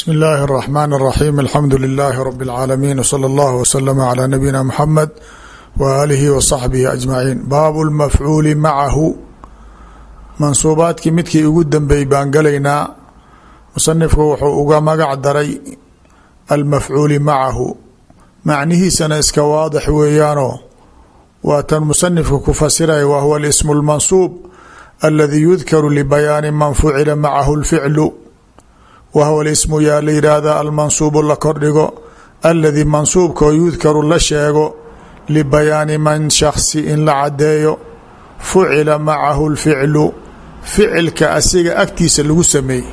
bsmi اllahi الرحmn الرaxيm alxamdu لilaahi rb اlcaalamiin wslى اllah wslm عlى nabiyina mxamed w aalihi w صaxbihi ajmaciin baabu اlmafcuuli macahu mansuubaadkii midkii ugu dambey baan galaynaa musanifku wuxuu uga magac daray almafcuuli macahu macnihiisana iska waadix weeyaanoo waa tan musanifka ku fasiraya wa huwa اlsm اlmansuub aladi yudkaru libayaani man fucila macahu اlficlu wa huwa lismu yaa la yidhaahda almansuubu la kordhigo aladi mansuubkoo yudkaru la sheego libayaani man shaksi in la cadeeyo fucila macahu lficlu ficilka asiga agtiisa lagu sameeyey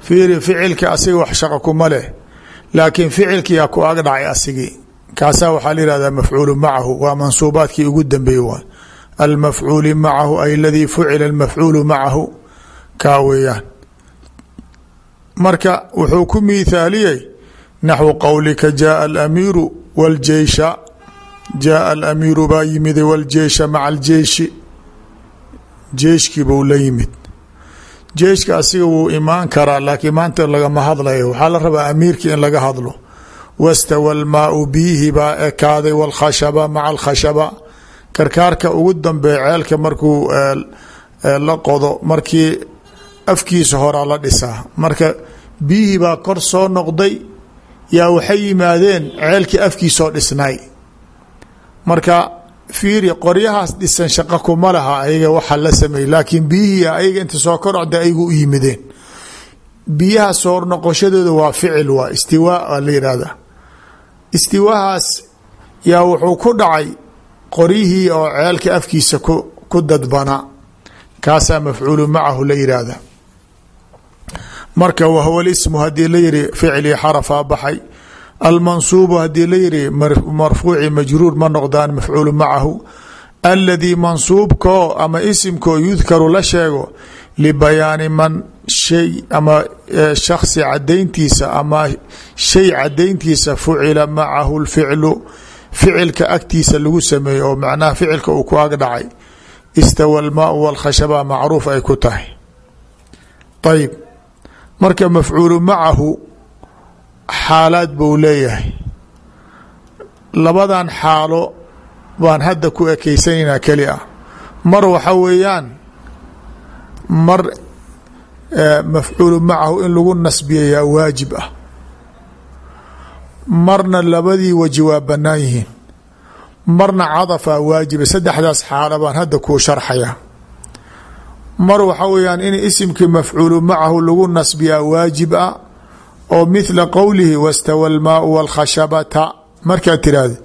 fiiri ficilka asiga wax shaqo kuma leh laakiin ficilkiyaa ku ag dhacay asigii kaasaa waxaa la yihahdaa mafcuulu macahu waa mansuubaadkii ugu dambeeye waay almafcuuli macahu ay aladii fucila almafcuulu marka wuxuu ku miithaaliyey naxwu qowlika jaaa alamiiru wاljeysha jaaa alamiiru baa yimida wاljeysha maca aljeyshi jeyshkii buu la yimid jeyshka asiga wuu imaan karaa laakiin maanta lagama hadlayo waxaa la rabaa amiirkii in laga hadlo wastawa lmaau biyihi baa ekaaday wاlkhashaba maca alkhashaba karkaarka ugu dambee ceelka markuu la qodo markii afkiisa horaa la dhisaa marka biyihii baa kor soo noqday yaa waxay yimaadeen ceelkii afkiisoo dhisnay. Marka fiiri qoryahaas dhisan shaqo kuma laha ayaga waxa la sameeyey laakiin biyihii ayaga inta soo korocda ayagu u yimideen. Biyaha soor noqoshadooda waa ficil waa istiwaa a la yihahda istiwaahaas yaa wuxuu ku dhacay qoryihii oo ceelka afkiisa ku dadbana kaasaa mafcuulu macahu la yihahda marka wahwa lismu haddii la yihi ficlii xarafaa baxay. Almansuubu haddii la yihi marfuuci majruur ma noqdaan mafcuulu macahu. Aladii mansuubkoo ama isimkoo yudkaru la sheego libayaani man shay ama shaksi cadayntiisa ama shay cadayntiisa fucila macahu lficlu ficilka agtiisa lagu sameeyey oo macnaha ficilka uu ku ag dhacay. Istawa almaau walkhashaba macruuf ay ku tahay. Ayib marka mafcuulu macahu xaalaad buu leeyahay. Labadan xaalo baan hadda ku ekeysanaynaa keli ah. Mar waxa weeyaan mar mafcuulu macahu in lagu nasbiyayaa waajib ah. Marna labadii waji waa bannaan yihiin. Marna cadafaa waajiba saddexdaas xaalo baan hadda kuu sharxayaa mar waxa weeyaan in isimkii mafcuulu macahu lagu nasbiyaa waajib ah oo mithla qowlihi wastawa almaau walkhashabata. Markaad tiraahda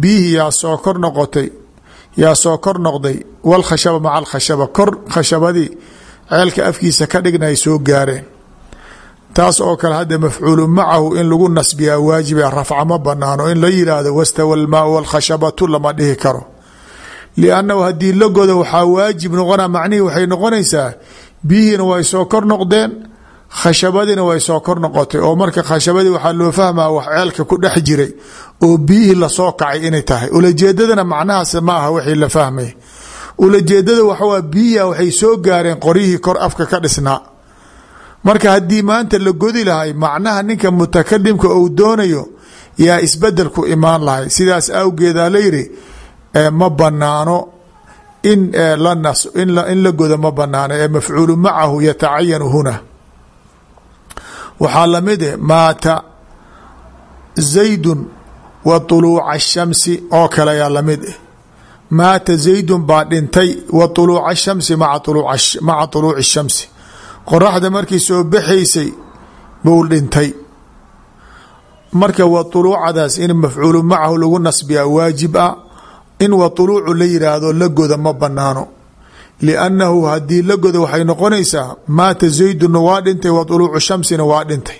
biyihii yaa soo kor noqotay yaa soo kor noqday walkhashaba maca alkhashaba kor khashabadii ceelka afkiisa ka dhigna ay soo gaareen. Taas oo kale hadda mafcuulu macahu in lagu nasbiyaa waajiba rafca ma banaano in la yidhaahdo wastawa almaau walkhashabatu lama dhihi karo liannahu haddii la godo waxaa waajib noqona macnihii waxay noqonaysaa biyihiina way soo kor noqdeen khashabadiina way soo kor noqotay oo marka khashabadii waxaa loo fahmaa wax ceelka ku dhex jiray oo biyihii la soo kacay inay tahay ulajeedadana macnahaas ma aha wixii la fahmay ulajeedada waxawaa biyiha waxay soo gaareen qoryihii kor afka ka dhisnaa marka haddii maanta la godi lahay macnaha ma banaano in in la godo ma banaano ee mafcuulu macahu yatacayanu huna waxaa lamid eh maata zaydun wa طuluuca الshamsi oo kale ayaa lamid eh maata zaydun baa dhintay wa طuluuca الshamsi maca طuluuci الshamsi qoraxda markii soo baxaysay buu dhintay marka wa طuluucadaas in mafcuulu macahu lagu nasbiyaa waajib ah in wauluucu la yiraahdo lagoda ma banaano liannahu haddii lagoda waxay noqonaysaa maata zayduna waa dhintay wauluucu shamsina waa dhintay.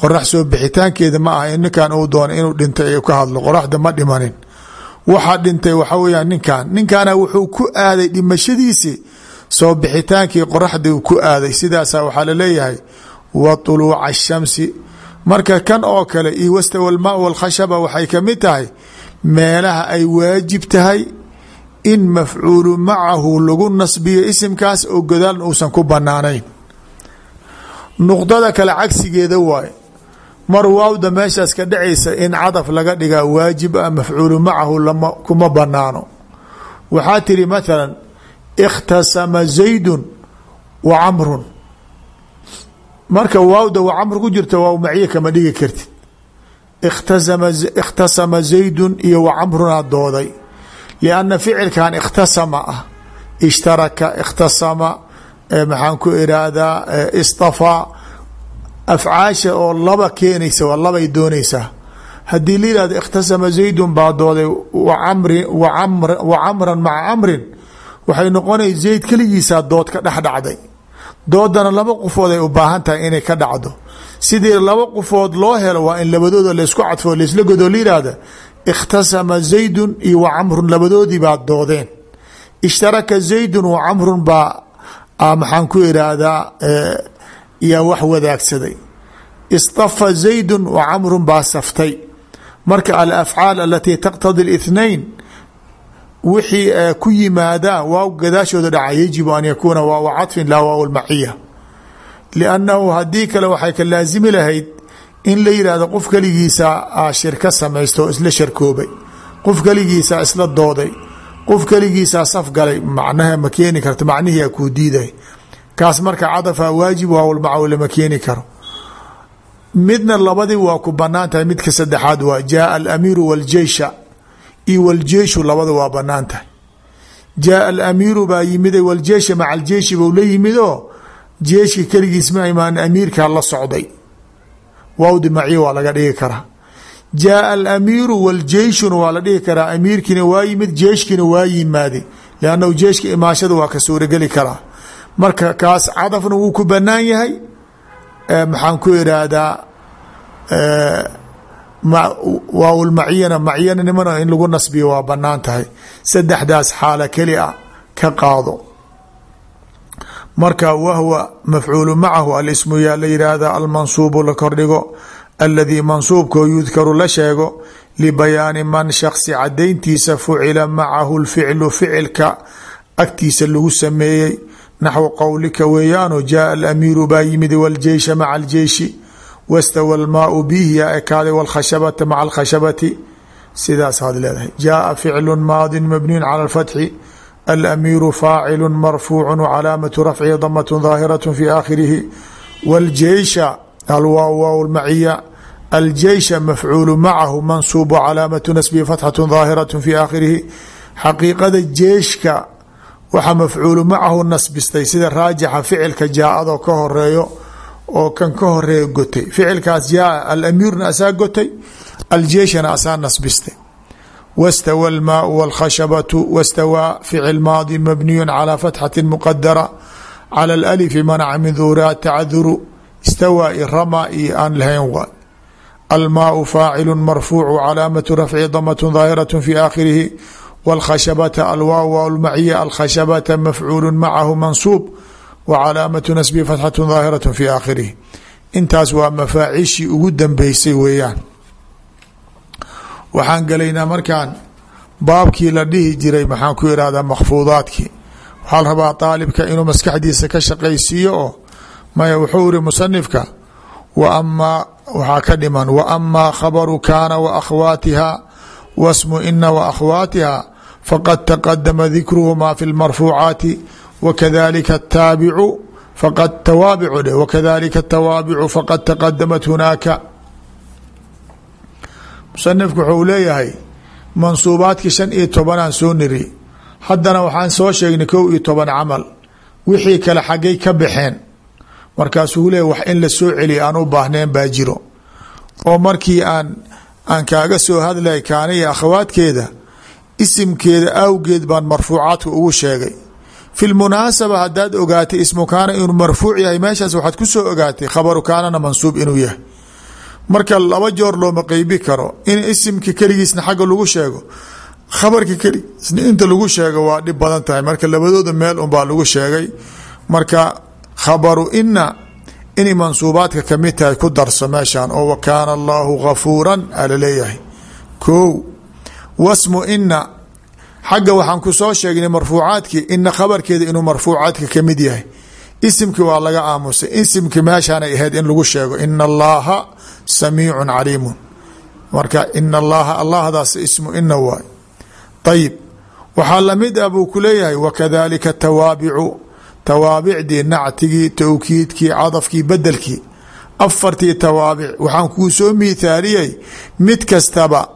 Qorax soo bixitaankeeda ma aha ninkan uu doona inuu dhintay ka hadlo qoraxda ma dhimanin. Waxaa dhintay waxa weya ninkan ninkaana wuxuu ku aaday dhimashadiisii soo bixitaankii qoraxdii ku aaday. Sidaasa waxaa la leeyahay wauluuca shamsi. Marka kan oo kale iyo wastawa almaa waalkhashaba waxay ka mid tahay meelaha ay waajib tahay in mafcuulu macahu lagu nasbiyo isimkaas oo godaal uusan ku banaanayn nuqdada kale cagsigeeda waay mar waawda meeshaas ka dhacaysa in cadaf laga dhigaa waajib ah mafcuulu macahu lama kuma banaano waxaa tiri mathala ikhtasama zaydun wa camrun. Marka waawda wa camr ku jirta waaw maciye kama dhigi kartid ikhtasama zaydun iyo wa camrunaa dooday lianna ficilkan ikhtasama ah ishtaraka ikhtasama maxaan ku iraahdaa istafaa afcaasha oo laba keenaysa waa labay doonaysaa haddii la yihahdo ikhtasama zaydun baa dooday wamri wa camran maca waxay noqonay zayd keligiisaa dood ka dhex dhacday doodana laba qofood ay u baahan tahay inay ka dhacdo sidii laba qofood loo helo waa in labadooda laysku cadfo laysla godoo layihahda ikhtasama zaydun iyo wa camrun labadoodii baa doodeen. Ishtaraka zaydun wa camrun baa ah, maxaan ku iraahdaa eh, yaa wax wadaagsaday. Istafa zaydun wa camrun baa saftay. Marka alafcaal alatii taqtadi اlithnain wixii eh, ku yimaadaa waaw gadaashooda dhaca yajibu an yakuuna waaw cadfin laa waaw lmaciya liannahu haddii kale waxay ka laasimi lahayd in la yihahdo qof keligiisa shirka samaysto o isla sharkoobay qof keligiisa isla dooday qof keligiisaa saf galay macnaha ma keeni karto macnihii kuu diiday kaas marka cadafa waajib waawlmacaw lama keeni karo midna labadii waa ku bannaan tahay midka saddexaad waa jaaa alamiiru wاljeysha io wljeyshu labada waa bannaan tahay jaaa alamiiru baa yimid wljeysha maca aljeyshi la yimid jeeshka keligiis ma imaan amiirkaa la socday. Waawdi maci waa laga dhigi karaa jaaa alamiiru wاljeyshuna waa la dhihi karaa amiirkiina waa yimid jeeshkiina waa yimaaday lannahu jeeshka imaashada waa ka suurageli karaa marka kaas cadafna wuu ku banaan yahay. Maxaan ku iraahdaa waawlmaciyana macyanimana in lagu nasbiyo waa bannaan tahay. Saddexdaas xaalo keli a ka qaado marka wahwa mafcuulu macahu alismu yaa la yidhaahda almansuubu la kordhigo aladii mansuubkoo yudkaru la sheego libayaani man shaksi cadayntiisa fucila macahu lficlu ficilka agtiisa lagu sameeyey naxwu qowlika weeyaano jaaa alamiiru baa yimid wاljeysha maca aljeyshi wastawa almaau bihi yaa ekaaday wاlkhashabata maca alkhashabati sidaasaad leedahay jaaa ficlu maadi mabniyu cala اlfatxi alamiiru faacilu marfuucu wcalaamatu rafcihi damat daahiraة fi aakhirihi wاljeysha alwaaw waaw maciya aljeysha mafcuulu macahu mansuubu calaamatu nasbihi fatxatu daahiraة fi aakhirihi xaqiiqada jeeshka waxaa mafcuulu macahu nasbistay sida raajixa ficilka jaaadoo ka horeeyo oo kan ka horeeya gotay ficilkaas jaaa alamiirna asaa gotay aljeeshana asaa nasbistay wastawa almaau wاlkhashabatu wastawaa ficil maadi mabniyu calى fatxati muqadara calى alalifi manaca min duuraa tacaduru istawaa i rama iyo aan lahayn waay almaau faacilu marfuucu calaamatu rafci damat daahiraة fi aakhirihi wاlkhashabata alwaaw wlmaciya alkhashabata mafcuulu macahu mansuub wa calaamatu nasbihi fatxatu daahiraة fi aakhirihi intaas waa mafaaciishii ugu dambeysay weeyaan waxaan gelaynaa markaan baabkii la dhihi jiray maxaan ku irahdaa makfuudaadkii waxaa rabaa aalibka inuu maskaxdiisa ka shaqaysiiyo oo maya wuxuu iri musanifka wa amaa waxaa ka dhiman wa amaa khabaru kaana wa akhwaatiha wasmu ina wa akhwaatiha faqad taqadama dikruhumaa fi lmarfuucaati wakadalika ataabicu faqad tawaabicu dheh wakadalika atawaabicu faqad taqadamat hunaaka musanifku wuxuu leeyahay mansuubaadkii shan iyo tobanaan soo niri. Haddana waxaan soo sheegnay kow iyo toban camal. Wixii kale xaggay ka baxeen. Markaasuu leeyahy wax in la soo celiya aan u baahneen baa jiro. Oo markii aan aan kaaga soo hadlay kaana iyo akhawaadkeeda isimkeeda awgeed baan marfuucaadka ugu sheegay. Fi lmunaasaba haddaad ogaatay ismu kaana inuu marfuuc yahay meeshaas waxaad ku ogaatay khabaru mansuub inuu yahay marka laba joor looma qeybi karo in isimka keligiisna xagga lagu sheego. Khabarka keligiisna inta lagu sheego waa dhib badan tahay. Marka labadooda meel unbaa lagu sheegay. Marka khabaru ina inay mansuubaadka ka mid tahay ku darso meeshan oo wa kaana allaahu gafuuran alaleeyahay ko wasmu ina xagga waxaan ku soo sheegnay marfuucaadkii ina khabarkeeda inuu marfuucaadka ka mid yahay isimkii waa laga aamusay. Isimkii meeshaanay ahayd in lagu sheego ina allaha samiicun caliimun. Marka ina allaha allahdaas ismu ina waay ayib waxaa la mid ah buu ku leeyahay wakadalika tawaabicu tawaabicdii nactigii towkiidkii cadafkii bedelkii afartii tawaabic waxaan kuu soo miithaaliyey mid kastaba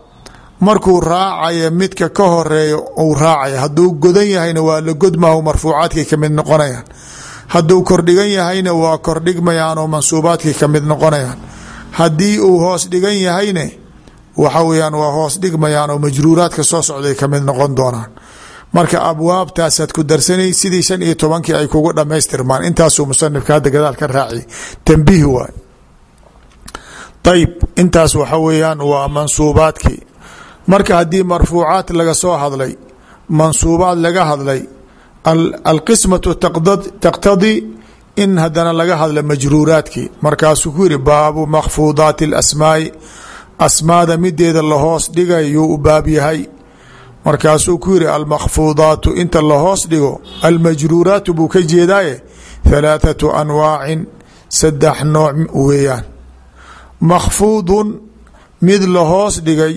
markuu raacaya midka ka horreeya uu raacaya hadduu godan yahayna waa la godmaho marfuucaadkay ka mid noqonayaan hadduu kordhigan yahayna waa kordhigmayaan oo mansuubaadkay ka mid noqonayaan. Haddii uu hoos dhigan yahayne waxa weyaan waa hoos dhigmayaan oo majruuraadka soo socday ka mid noqon doonaan. Marka abwaabtaasaad ku darsanay sidii shan iyo tobankii ay kugu dhamaystirmaan intaasuu musanifka hadda gadaal ka raaciy tambiih waay. Ayib intaas waxa weeyaan waa mansuubaadkii. Marka haddii marfuucaat laga soo hadlay mansuubaad laga hadlay alqismatu taqtadii in hadana laga hadla majruuraadkii. Markaasuu ku yihi baabu makfuudaati اlasmaai asmaada mideeda lahoos dhigay yuu u baab yahay. Markaasuu ku yihi almakfuudaatu inta lahoos dhigo almajruuraatu buu ka jeedaaye? Halaathatu anwaacin saddex nooc weeyaan. Makfuudun mid lahoos dhigay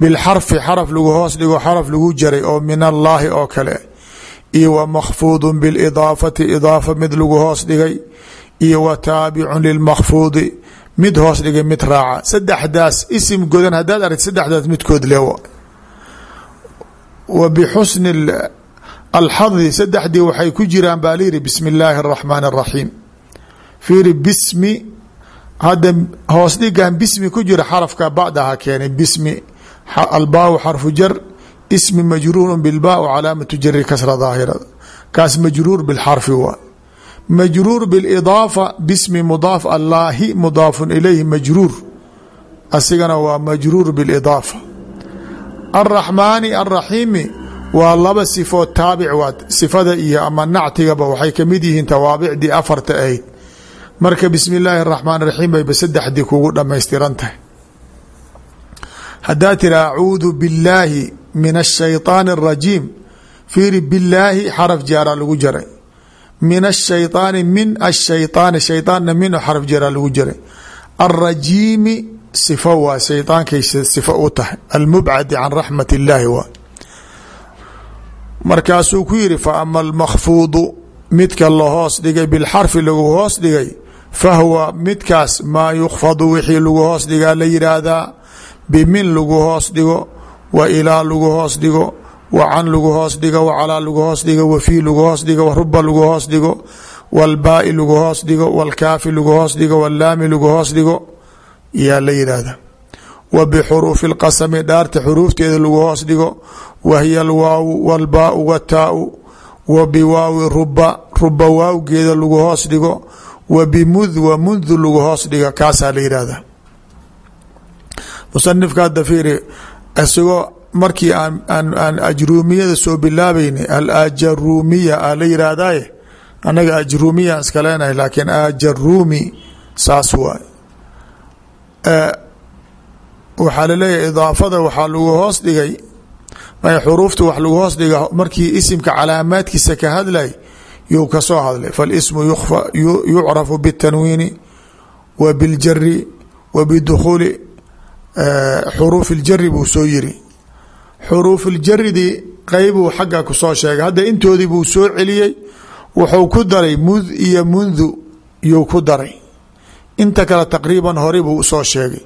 bilxarfi xaraf lagu hoos dhigo xaraf lagu jaray oo min allaahi oo kale iyo wa makfuudun bilidaafati idaafa mid lagu hoos dhigay iyo wa taabicun lilmakfuudi mid hoos dhigay mid raaca saddexdaas isim godan haddaad aragt saddexdaas midkood leewa wa bixusni alxadi saddexdii waxay ku jiraan baa layidhi bismi illaahi araxmaan bismi hadda hoos dhigan bismi ku jira xarafka bacdaha keenay bismi albaaw xarfu jar ismi majruuru bilbaa calaamatu jari kasra daahirada kaas majruur bilxarfi waa majruur bilidaafa bismi mudaaf allaahi mudaafun ilayhi majruur. Asigana waa majruur bilidaafa alraxmaani alraxiimi waa laba sifood taabic waad sifada iyo ama nactigaba waxay ka mid yihiin tawaabicdii afarta ahayd marka bismi illaahi araxmaan raxiim bayba saddexdii kugu dhamaystiran tahay. Haddaa tiri acuudu billaahi min ashayطaani الrajiim fiiri billaahi xaraf jaaraa lagu jaray min ashayطaani min ashayطaani shayطaanna min xaraf jaaraa lagu jaray alrajiimi sifo waa shayطaankay sifo u tahay almubcadi can raxmat اllaahi waa markaasuu ku yihi faama almakfuudu midka lahoos dhigay bilxarfi lagu hoos dhigay fahuwa midkaas maa yukfadu wixii lagu hoos dhigaa la yidhaahdaa bimin lagu hoos dhigo wa ilaa lagu hoos dhigo wa can lagu hoos dhigo wa calaa lagu hoos dhigo wa fii lagu hoos dhigo wa ruba lagu hoos dhigo walbaai lagu hoos dhigo walkaafi lagu hoos dhigo walaami lagu hoos dhigo yaa la yidhaahda wa bixuruufi lqasami dhaarta xuruufteeda lagu hoos dhigo wa hiya alwaawu walbaau wataau wa biwaawi ruba ruba waawgeeda lagu hoos dhigo wa bimud wa mundu lagu hoos dhigo kaasaa la yidhaahda musanifka hadda fiiri isagoo markii aan ajruumiyada soo bilaabeynay alajaruumiya a la yidhaahdaye annaga ajruumiya iska leenahay laakiin ajaruumi saas waay. Waxaa la leeyahay idaafada waxaa lagu hoos dhigay xuruufta wax lagu hoos dhiga markii isimka calaamaadkiisa ka hadlay yuu ka soo hadlay. Faalismu yucrafu bitanwiini wa biljari wa bidukhuuli xuruuf اljari buu soo yiri. Xuruuf iljaridii qeybuu xagga ku soo sheegay. Hadda intoodii buu soo celiyey. Wuxuu ku daray mud iyo mundu yuu ku daray. Inta kale taqriiban hore buu u soo sheegay.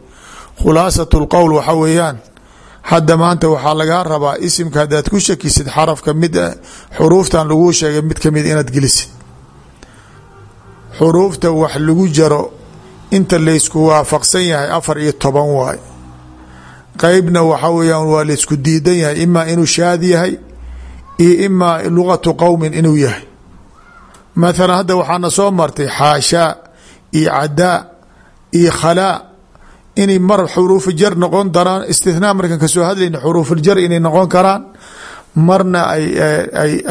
Khulaasat اlqowl waxa weeyaan hadda maanta waxaa lagaa rabaa isimka haddaad ku shakisid xarafka mid xuruuftan laguu sheegay mid ka mid inaad gelisid. Xuruufta wax lagu jaro inta laysku waafaqsan yahay afar iyo toban waay qeybna waxa weyaan waa laysku diidan yahay imaa inuu shaad yahay iyo imaa lugatu qowmin inuu yahay. Mathalan hadda waxaana soo martay xaashaa iyo cadaa iyo khalaa inay mar xuruufu jar noqon daraan. Istithnaa markan ka soo hadlayna xuruufuljar inay noqon karaan marna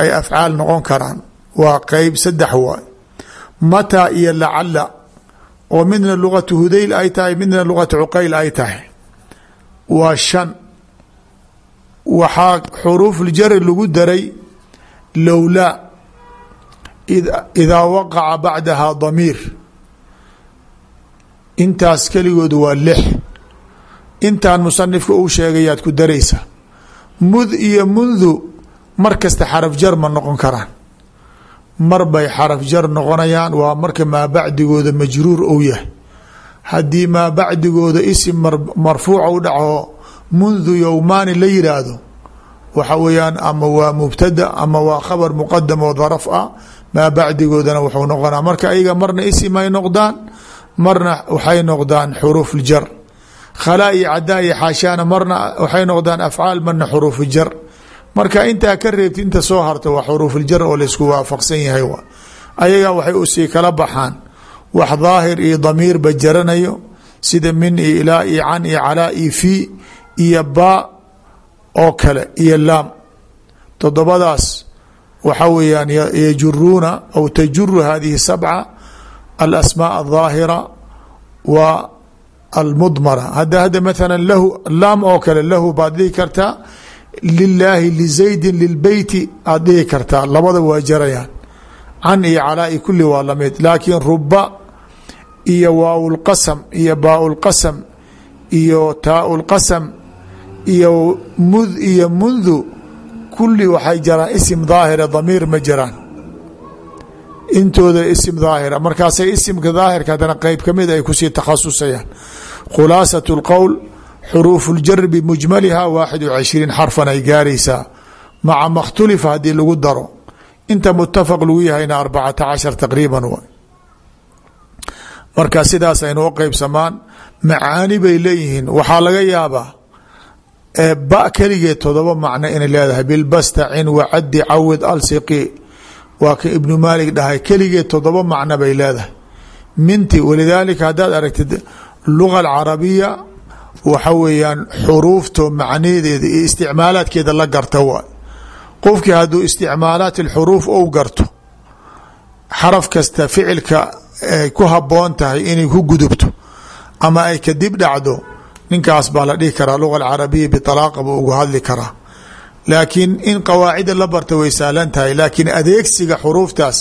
ay afcaal noqon karaan. Waa qeyb saddex waay. Mataa iyo lacala oo midna lugatu hudayl ay tahay midna lugatu cuqayl ay tahay waa shan. Waxaa xuruufuljari lagu daray lowlaa idaa waqaca bacdaha damiir. Intaas keligoodu waa lix. Intaan musanifka uu sheegayaad ku daraysa mud iyo mundu mar kasta xaraf jar ma noqon karaan. Mar bay xaraf jar noqonayaan waa marka maa bacdigooda majruur ou yahay haddii maa bacdigooda isim marfuuca u dhaco mundu yowmaani la yiraahdo waxa weeyaan ama waa mubtada ama waa khabar muqadam oo daraf ah maa bacdigoodana wuxuu noqonaa. Marka ayaga marna isim ay noqdaan marna waxay noqdaan xuruuf jar. Khalaa iyo cadaa iyo xaashaana marna waxay noqdaan afcaal marna xuruuf jar. Marka intaa ka reebti inta soo harta waa xuruufuljar oo laysku waafaqsan yahay ayaga waxay u sii kala baxaan wax daahir iyo damiirba jaranayo sida min iyo ilaa iyo can iyo calaa iyo fii iyo baa oo kale iyo laam. Todobadaas waxa weeyaan yajuruuna aw tajuru hadihi sabca alasmaa aldaahira wa almudmara. Hadda hadda maala lahu laam oo kale lahu baad dhihi kartaa lilaahi lizaydin lilbeyti aad dhihi kartaa labada waa jarayaan. Can iyo calaa kulli waa la mid laakiin ruba iyo waaw iyo baa lqasam iyo taa lqasam iyo mud iyo mundu kulli waxay jaraan isim daahira damiir ma jiraan. Intooda isim daahira markaasay isimka daahirka haddana qeyb ka mid ay ku sii takhasusayaan khulaasat اlqowl xuruufu اljar bimujmaliha waaxid o cishriin xarfan ay gaaraysaa. Maca makhtulifa haddii lagu daro. Inta mutafaq lagu yahayna arbacata cashar taqriiban marka sidaas aynu u qeybsamaan macaani bay leeyihiin. Waxaa laga yaabaa ba keligeed todoba macno inay leedahay bilbastacin wacadi cawid alsiqi. Waa ka ibnu maalik dhahay keligeed todoba macno bay leedahay. Minti walidaalika haddaad aragtid luga alcarabiya waxa weeyaan xuruufto macnaheedeeda iyo isticmaalaadkeeda la garta waay qofkii hadduu isticmaalaat alxuruuf ou garto xaraf kasta ficilka ay ku haboon tahay inay ku gudubto ama ay kadib dhacdo ninkaas baa la dhihi karaa luga alcarabiya bialaaqa buu ugu hadli karaa. Laakiin in qawaacida la barta way sahlan tahay laakiin adeegsiga xuruuftaas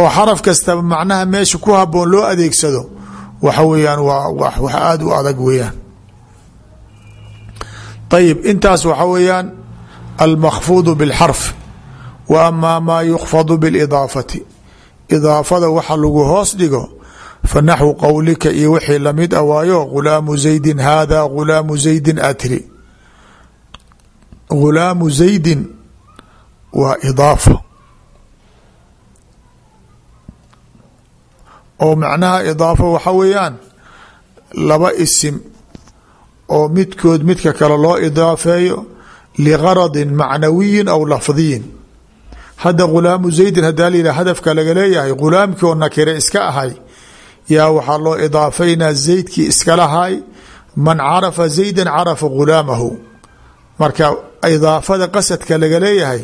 oo xaraf kastaba macnaha meesha ku haboon loo adeegsado waxa weeyaan waa wax aada u adag weeyaan. Ayib intaas waxa weeyaan almakfuudu bilxarf wa amaa maa yukfadu bilidaafati idaafada waxa lagu hoos dhigo fa naxwu qowlika iyo wixii la mid a waayo gulaamu zaydin haada gulaamu zaydin atri gulaamu zaydin waa idaafa oo macnaha idaafa waxa weeyaan laba isim oo midkood midka kale loo idaafeeyo ligaradin macnawiyin aw lafdiyin hadda gulaamu zaydin hadaa layidhah hadafka laga leeyahay gulaamkii oo nakire iska ahay yaa waxaa loo idaafeynaa zaydkii iskalahay man carafa zaydan carafa gulaamahu. Marka idaafada qasadka laga leeyahay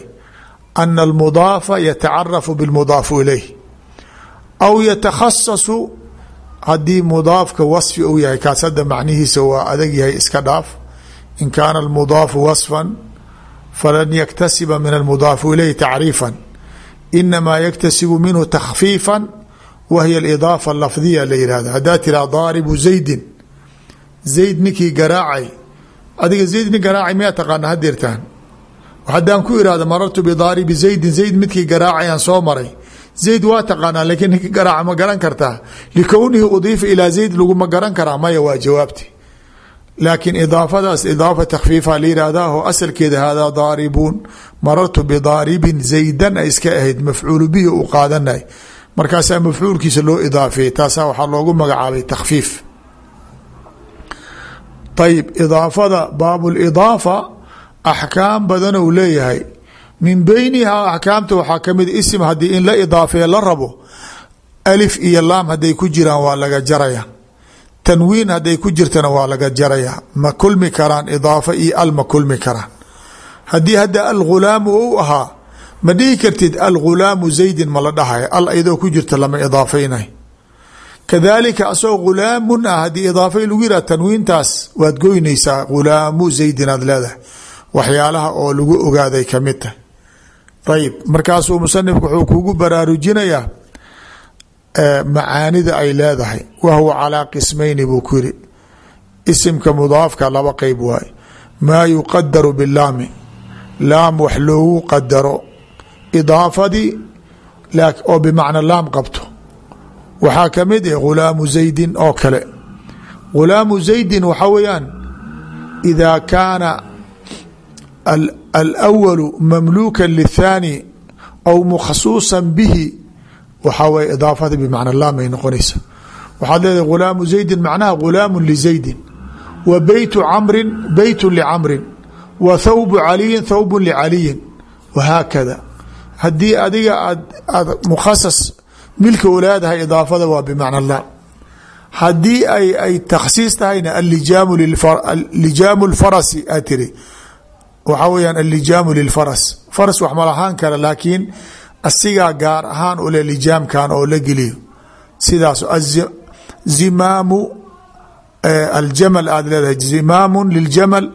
ana almudaafa yatacarafu bilmudaafu ilayh. Aw yatakhasasu haddii mudaafka wasfi uu yahay kaas hadda macnihiisa waa adag yahay iska dhaaf. In kaana almudaafu wasfan falan yaktasiba min almudaafu ilayhi tacriifan inamaa yaktasibu minhu takhfiifan wa hiya alidaafa lafdiya la yihahda haddaa tiraa daaribu zaydin zayd ninkii garaacay adiga zayd nin garaacay miyaa taqaana hadeertaan haddaan ku irahdo marartu bidaaribi zaydin zayd midkii garaacayaan soo maray zayd waa taqaanaa lakiin ninki garaaca ma garan kartaa likownihi udiifa ilaa zayd laguma garan karaa maya waa jawaabti laakiin idaafadaas idaafa takhfiifa la yihahdaa oo asalkeeda haadaa daaribuun marartu bidaaribin zaydan ay iska ahayd mafcuulu bihi uu qaadanay markaasaa mafcuulkiisa loo idaafeeyey taasaa waxaa loogu magacaabay takhfiif ayib idaafada baabulidaafa axkaam badan ou leeyahay min beynihaa axkaamta waxaa ka mid isim haddii in la idaafeeye la rabo alif iyo laam hadday ku jiraan waa laga jaraya tanwiin hadday ku jirtana waa laga jaraya ma kulmi karaan idaafa iyo al ma kulmi karaan. Haddii hadda algulaamu ou ahaa ma dhihi kartid algulaamu zaydin ma la dhahay. Al iyadoo ku jirta lama idaafeynay kadalika asagoo gulaamun ah haddii idaafay lagu yihah tanwiintaas waad goynaysaa gulaamu zaydin aad leedahay. Waxyaalaha oo lagu ogaaday ka mid tahay. Ayib markaasuu musanifku wuxuu kugu baraarujinayaa macaanida ay leedahay. Wa huwa calaa qismayni buu ku yiri isimka mudaafka laba qeyb waaye maa yuqadaru bilaami laam wax loogu qadaro idaafadii oo bimacna laam qabto. Waxaa ka mid ah ghulaamu zaydin oo kale. Ghulaamu zaydin waxaa weeyaan idaa kaana alأwalu mamluuka lithaani aw makhsuusa bihi waxaa weye idaafada bimacna laam ay noqonaysa waxaad leedahay ghulaamu zaydin macnaha ghulaamu lizaydin wa beytu camrin beytu licamrin wa thawbu caliyin thawbu licaliyin wahaakada haddii adiga aad aad mukhasas milka u leedahay idaafada waa bimacna laam. Haddii ay ay takhsiis tahayna alijaamu lfarasi aad tiri waxaa weyaan allijaamu lilfaras faras wax malahaan kara laakiin asigaa gaar ahaan ule lijaamkan oo la geliyo. Sidaas zimaamu aljamal aad leedahay. Zimaamu liljamal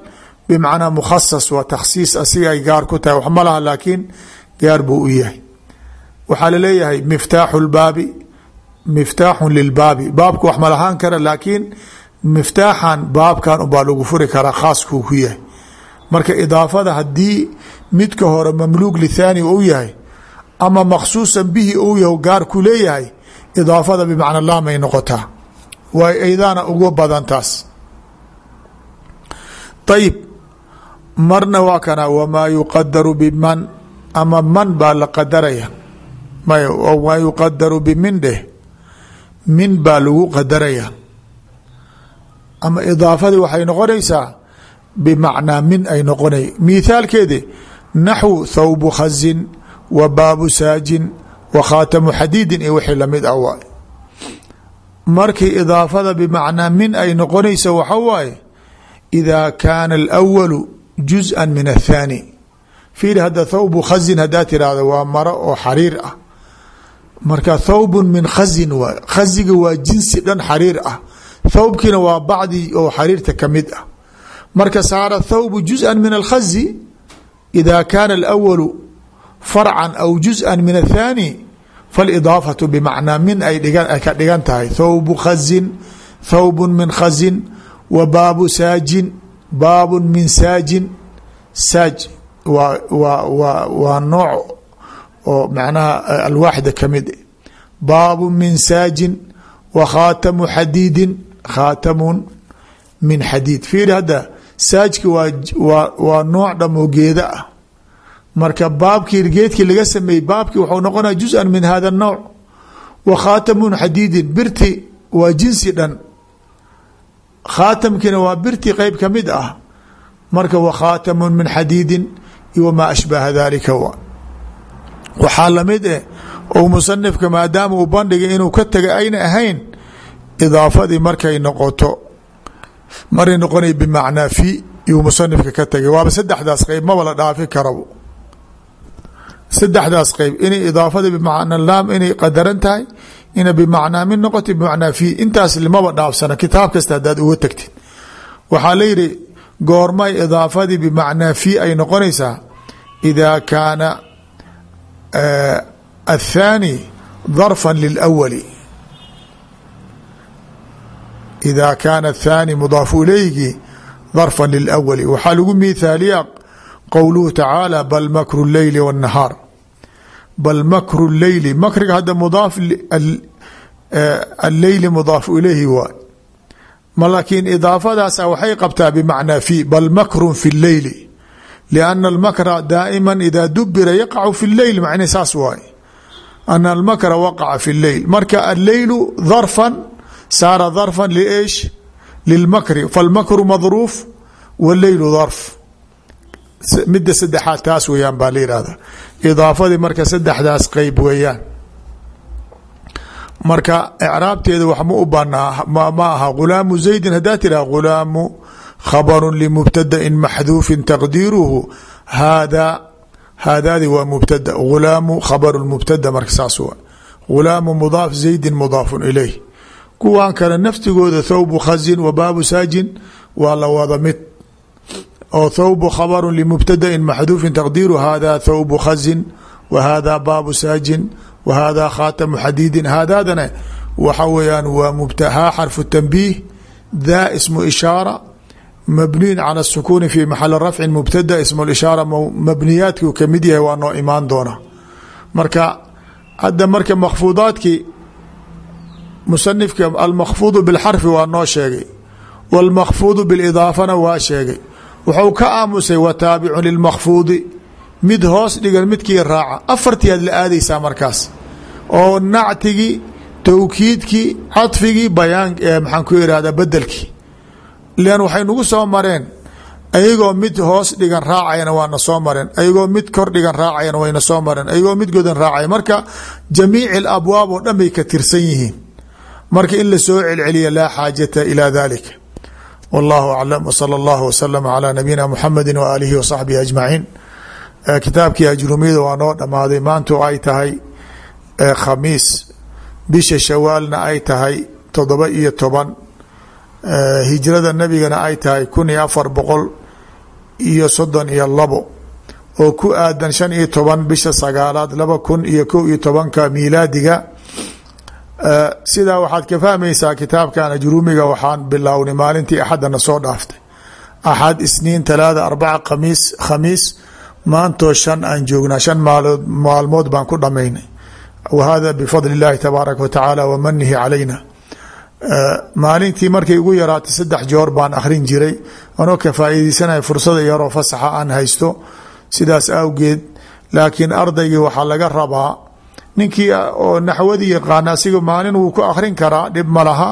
bimacnaa mukhasas waa takhsiis asiga ay gaar ku tahay. Wax ma laha laakiin gaar buu u yahay. Waxaa la leeyahay miftaaxu lbaabi miftaaxun lilbaabi baabka wax malahaan kara laakiin miftaaxan baabkan ubaa lagu furi karaa khaaskuu ku yahay. Marka idaafada haddii midka hore mamluuk lithaani u yahay ama makhsuusan bihi ou yahay gaar ku leeyahay idaafada bimacna laamay noqotaa. Waay aydaana ugu badan taas ayib marna waa kana wamaa yuqadaru biman ama man baa la qadaraya. May maa yuqadaru bimin dheh min baa lagu qadaraya. Ama idaafadii waxay noqonaysaa bimacnaa min ay noqonay. Mithaalkeedi naxwu thawbu khazin wa baabu saajin wa khaatamu xadiidin iyo wixii la mid ah waay. Markii idaafada bimacnaa min ay noqonaysa waxa waaye idaa kaana alwalu juzءa min athaani fiiri hadda thawbu khazin haddaa tirahdo waa maro oo xariir ah. Marka thawbun min khazin waay khaziga waa jinsi dhan xariir ah. Thawbkiina waa bacdi oo xariirta ka mid ah. Marka saara thawbu juzءa min alkhazi ida kaana alwalu farcan aw juzءa min athaani faalidaafatu bimacnaa min ay ka dhigan tahay. Thawbu khazin thawbu min khazin wa baabu saajin baabu min saajin. Saaj waa waa waa waa nooc oo macnaha alwaaxda ka mid baabu min saajin wa khaatamu xadiidin khaatamun min xadiid. Fiiri hadda saajki waa waa waa nooc dhamoo geeda ah marka baabkii geedkii laga sameeyey baabkii waxuu noqonaya juzءa min hada الnowc wa khaatamun xadiidin birti waa jinsi dhan khaatamkiina waa birti qeyb kamid ah marka wa khaatamun min xadiidin iyo wamaa ashbaha dalika wa waxaa lamid eh ou musanifka maadaama uu bandhigay inuu ka tegay ayna ahayn idaafadii markay noqoto maray noqonay bimacnaa fi iyuu musanifka ka tegay waaba saddexdaas qeyb maba la dhaafi karabo saddexdaas qeyb inay idaafada bimacna laam inay qadaran tahay ina bimacnaa min noqota bimacnaa fi intaas limaba dhaafsana kitaab kasta haddaad uga tagtid. Waxaa la yidhi goormay idaafadii bimacnaa fi ay noqonaysaa idaa kaana athaani darfa lilawali. Ida kaana athaani mudaafu ilayhigii darfa lilawali. Waxaa lagu mithaaliyaa qowluhu tacaala bal makru leyli wاnnahaar bal makru leyli makriga hadda mudaaf alleyli mudaafu ilayhi waa ma laakiin idaafadaasa waxay qabtaa bimacnaa fi bal makrun fi lleyli lianna almakra daa'ima idaa dubira yaqacu fi lleyl macne saas waay ana almakra waqaca fi lleyl marka alleylu dharfan saara dharfan liesh lilmakri falmakru madruuf waleylu dharf midda saddexaad taas weyaan baa la yihahda idaafadii marka saddexdaas qeyb weeyaan. Marka ecraabteeda wax ma u banaa ma aha. Gulaamu zaydin haddaa tiraha gulaamu khabaru limubtadain maxduufin taqdiiruhu. Hada haadaadi waa mubtada. Gulaamu khabaru mubtada marka saas wa gulaamu mudaaf zaydin mudaafun ilayh. Kuwan kale naftigooda thawbu khazin wa baabu saajin waa la wada mid oo thawbu khabaru limubtadain maxduufin taqdiiru hada thawbu khazin wa hada baabu saajin wa hada khaatamu xadiidin haadaadana waxa weeyaan waa mubtahaa xarfu tanbiih daa ismu ishaara mabniyin cala sukuuni fi maxali rafcin mubtada ismu ishaara mabniyaadkiu ka mid yahay waa noo imaan doona marka hadda marka makfuudaadkii musanifka almakfuudu bilxarfi waa noo sheegay wاlmakfuudu bilidaafana waa sheegay wuxuu ka aamusay wataabicu lilmakfuudi mid hoos dhigan midkii raaca. Afartii aad la aadaysaa markaas. Oo nactigii towkiidkii cadfigii bayaan maxaan ku irahdaa bedelkii lan waxay nagu soo mareen. Ayagoo mid hoos dhigan raacayana waana soo mareen. Ayagoo mid kor dhigan raacayana wayna soo mareen. Ayagoo mid godan raacaya. Marka jamiici abwaab oo dhan bay ka tirsan yihiin. Marka in la soo celceliya laa xaajata ilى dalika wallahu aclam wslى اllah wslm calى nabiyina muxamedi waalihi wasaxbihi ajmaciin kitaabkii ajrumiyada waa noo dhammaaday maantu ay tahay khamiis bisha shawaalna ay tahay toddoba iyo toban hijrada nabigana ay tahay kun iyo afar boqol iyo soddon iyo labo oo ku aadan shan iyo toban bisha sagaalaad laba kun iyo kow iyo tobanka miilaadiga sidaa waxaad ka fahmaysaa kitaabkan ajruumiga waxaan bilownay maalintii axaddana soo dhaaftay. Axad isniin talaada arbaca khamiis khamiis. Maantoo shan aan joognaa shan maalood maalmood baan ku dhamaynay. Wa hada bifadli اllahi tabaaraka wa tacaala wa calayna. Maalintii markay ugu yaraatay saddex joor baan akhrin jiray. Anoo ka faa'iideysanaya fursada yaroo fasaxa aan haysto. Sidaas awgeed laakiin ardaygii waxaa laga rabaa ninkii oo naxwadii yaqaana asiga maalin wuu ku akhrin karaa dhib ma laha.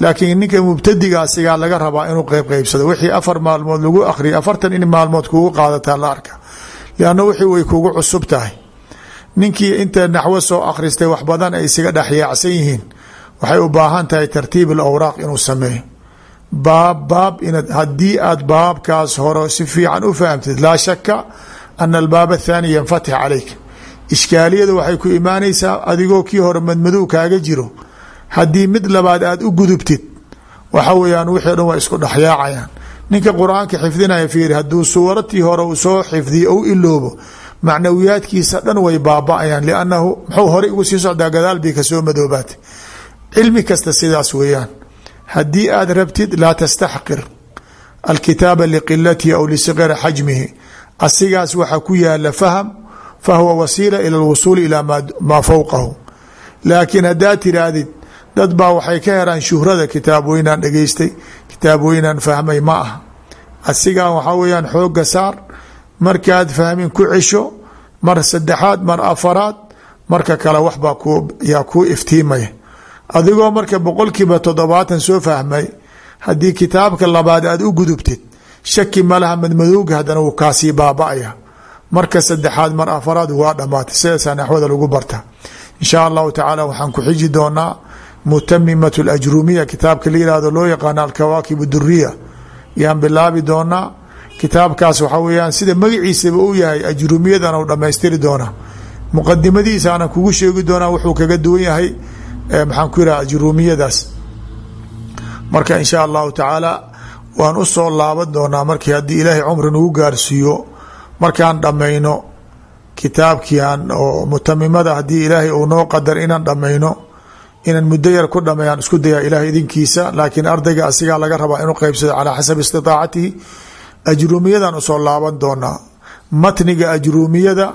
Laakiin ninka mubtadiga asigaa laga rabaa inuu qeyb qeybsado wixii afar maalmood lagu akhriya afartan in maalmood kugu qaadataa la arka. Lianna wixii way kugu cusub tahay. Ninkii inta naxwo soo akhristay wax badan ay isaga dhexyaacsan yihiin. Waxay u baahan tahay tartiib alawraaq inuu sameeyo. Baab baab inaad haddii aad baabkaas hore si fiican u fahamtid laa shaka ana albaab athaani yanfatix calayk ishkaaliyada waxay ku imaanaysaa adigoo kii hore madmadow kaaga jiro. Haddii mid labaad aad u gudubtid waxa weyaan wixii dhan waa isku dhexyaacayaan ninka qur'aanka xifdinaya fiiri hadduu suuratii hore uu soo xifdiyo ou iloobo macnawiyaadkiisa dhan way baaba-ayaan liannahu muxuu horey ugu sii socdaa gadaal bay ka soo madoobaatay. Cilmi kasta sidaas weeyaan. Haddii aad rabtid laa tastaxqir alkitaaba liqilatihi aw lisigari xajmihi. Asigaas waxa ku yaalla fahm fahuwa wasiila ila lwusuuli ilaa maa fowqahu laakiin haddaad tiraahdid dad baa waxay ka heraan shuhrada kitaab weynaan dhegeystay kitaab weynaan fahmay ma aha asigan waxaa weyaan xooga saar markaad fahmin ku cesho mar saddexaad mar afaraad marka kale waxbaa yaa kuu iftiimaya adigoo marka boqolkiiba toddobaatan soo fahmay haddii kitaabka labaad aad u gudubtid shaki malaha madmadowga haddana wuu kaasii baaba-aya marka saddexaad mar afaraad waa dhamaatay sidaasaa naxwada lagu barta. Insha allahu tacaala waxaan ku xiji doonaa mutamimat lajrumiya kitaabka la yihahdo loo yaqaano alkawaakib duriya yaan bilaabi doonaa kitaabkaas waxaa weyaan sida magaciisaba u yahay ajrumiyadana u dhammaystiri doonaa. Muqadimadiisaana kugu sheegi doonaa wuxuu kaga duwan yahay maxaan ku yidhaha ajrumiyadaas. Marka insha allahu tacaala waan u soo laaban doonaa markii haddii ilaahay cumri nagu gaarsiiyo markaan dhammayno kitaabkiian oo mutamimada haddii ilaahay uu noo qadar inaan dhammayno inaan muddo yar ku dhameeyaan isku dayaa ilahay idinkiisa laakiin ardayga asigaa laga rabaa inuu qeybsado calaa xasabi istiaacatihi ajruumiyadan u soo laaban doonaa. Matniga ajruumiyada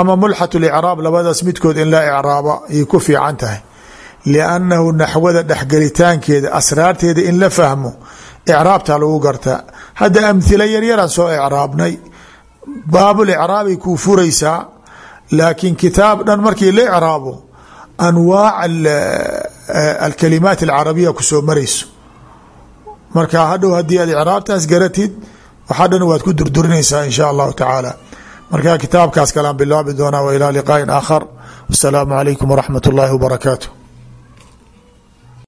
ama mulxat licraab labadaas midkood in la icraaba ayay ku fiican tahay. Liannahu naxwada dhexgelitaankeeda asraarteeda in la fahmo icraabtaa lagu gartaa. Hadda amhila yaryaraan soo icraabnay baabul icraabay kuu furaysaa laakiin kitaab dhan markii la icraabo anwaac alkalimaat alcarabiya ku soo marayso. Marka hadhow haddii aad icraabtaas garatid waxaa dhan waad ku durdurinaysaa in sha allahu tacaala. Marka kitaabkaas kalaan bilaabi doonaa wa ilaa liqaaءin aakhar. Wasalaamu calaykum waraxmat اllahi wbarakaatu